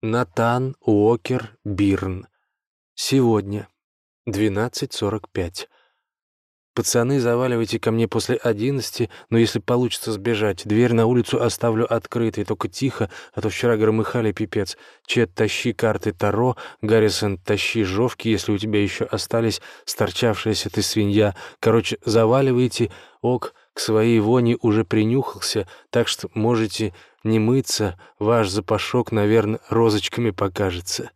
Натан Уокер Бирн. Сегодня. 12.45. Пацаны, заваливайте ко мне после одиннадцати, но если получится сбежать, дверь на улицу оставлю открытой, только тихо, а то вчера громыхали пипец. Чет, тащи карты Таро, Гаррисон, тащи жовки, если у тебя еще остались, сторчавшаяся ты свинья. Короче, заваливайте, ок, к своей воне уже принюхался, так что можете не мыться, ваш запашок, наверное, розочками покажется.